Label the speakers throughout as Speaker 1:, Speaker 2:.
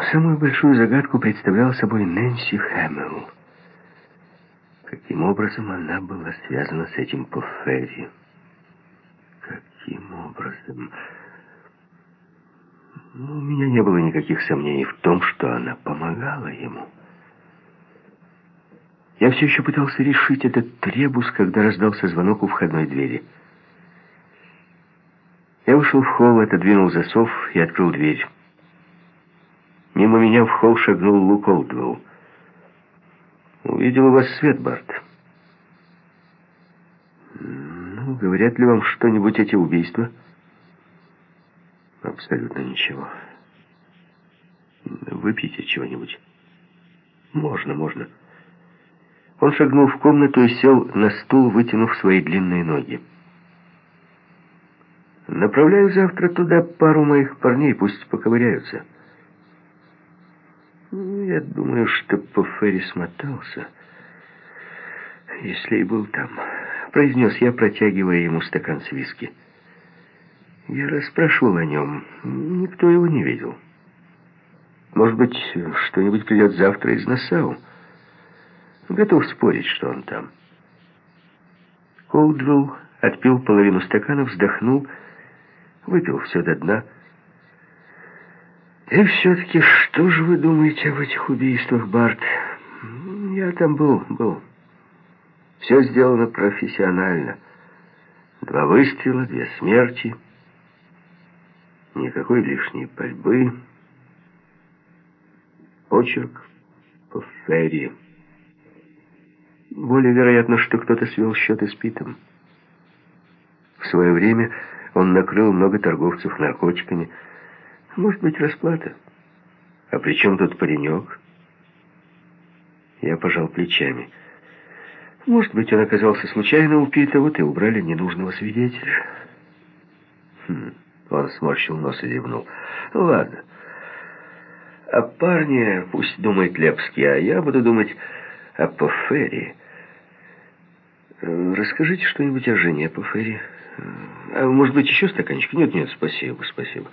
Speaker 1: Но самую большую загадку представляла собой Нэнси Хэмилл. Каким образом она была связана с этим Поферри? Каким образом... Ну, у меня не было никаких сомнений в том, что она помогала ему. Я все еще пытался решить этот требус, когда раздался звонок у входной двери. Я вышел в холл, отодвинул засов и открыл дверь. Мимо меня в холл шагнул Лук Олдвелл. «Увидел у вас свет, Барт». «Ну, говорят ли вам что-нибудь эти убийства?» «Абсолютно ничего. Выпейте чего-нибудь». «Можно, можно». Он шагнул в комнату и сел на стул, вытянув свои длинные ноги. «Направляю завтра туда пару моих парней, пусть поковыряются». «Я думаю, что по Ферри смотался, если и был там», — произнес я, протягивая ему стакан с виски. Я расспрашивал о нем, никто его не видел. Может быть, что-нибудь придет завтра из Нассау?» Готов спорить, что он там. Колдвелл отпил половину стакана, вздохнул, выпил все до дна. И все-таки, что же вы думаете об этих убийствах, Барт? Я там был, был. Все сделано профессионально. Два выстрела, две смерти. Никакой лишней пальбы. Почерк по ферри. Более вероятно, что кто-то свел счеты с Питом. В свое время он накрыл много торговцев наркотиками. Может быть, расплата. А при чем тут паренек? Я пожал плечами. Может быть, он оказался случайно у Пита, вот и убрали ненужного свидетеля. Хм, он сморщил нос и зевнул. Ладно. А парни пусть думает Лепский, а я буду думать о Пофере. Э, расскажите что-нибудь о жене Пафери. Э, а может быть, еще стаканчик? Нет, нет, спасибо, спасибо.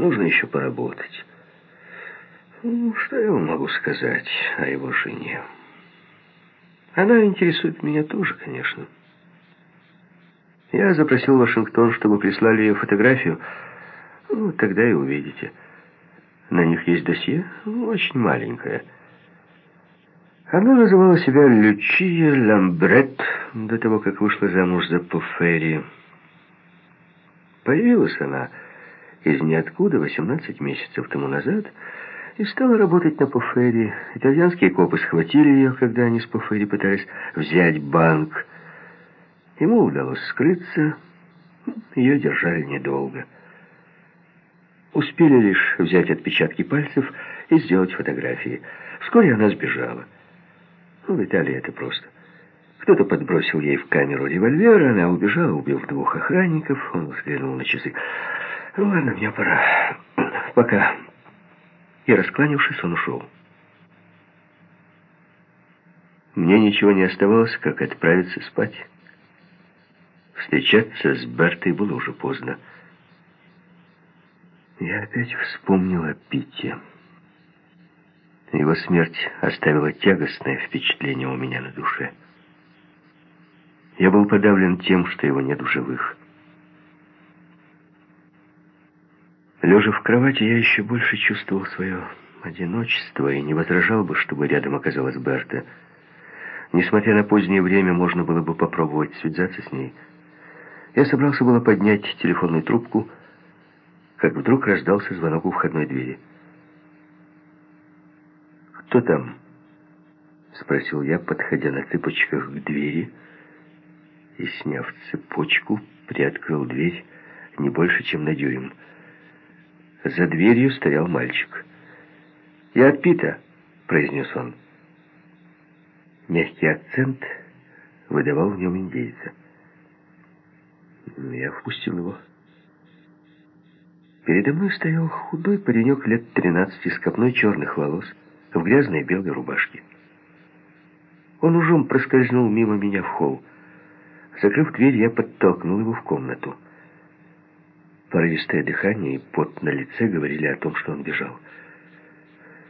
Speaker 1: Нужно еще поработать. Ну, что я вам могу сказать о его жене? Она интересует меня тоже, конечно. Я запросил Вашингтон, чтобы прислали ее фотографию. Ну, тогда и увидите. На них есть досье, ну, очень маленькое. Она называла себя Лючия Ламбрет до того, как вышла замуж за Пуффери. Появилась она из ниоткуда 18 месяцев тому назад и стала работать на Пуффери. Итальянские копы схватили ее, когда они с Пуффери пытались взять банк. Ему удалось скрыться, ее держали недолго. Успели лишь взять отпечатки пальцев и сделать фотографии. Вскоре она сбежала. Ну, в Италии это просто. Кто-то подбросил ей в камеру револьвер, она убежала, убив двух охранников. Он взглянул на часы. Ладно, мне пора. Пока. И, раскланившись, он ушел. Мне ничего не оставалось, как отправиться спать. Встречаться с Бертой было уже поздно. Я опять вспомнил о Пите. Его смерть оставила тягостное впечатление у меня на душе. Я был подавлен тем, что его нет в живых. Лежа в кровати, я еще больше чувствовал свое одиночество и не возражал бы, чтобы рядом оказалась Берта. Несмотря на позднее время, можно было бы попробовать связаться с ней. Я собрался было поднять телефонную трубку, как вдруг раздался звонок у входной двери. «Кто там?» — спросил я, подходя на цыпочках к двери и, сняв цепочку, приоткрыл дверь не больше, чем на дюйм. За дверью стоял мальчик. «Я от Пита», — произнес он. Мягкий акцент выдавал в нем индейца. Я впустил его. Передо мной стоял худой паренек лет тринадцати с копной черных волос в грязной белой рубашке. Он ужом проскользнул мимо меня в холл. Закрыв дверь, я подтолкнул его в комнату. Порывистое дыхание и пот на лице говорили о том, что он бежал.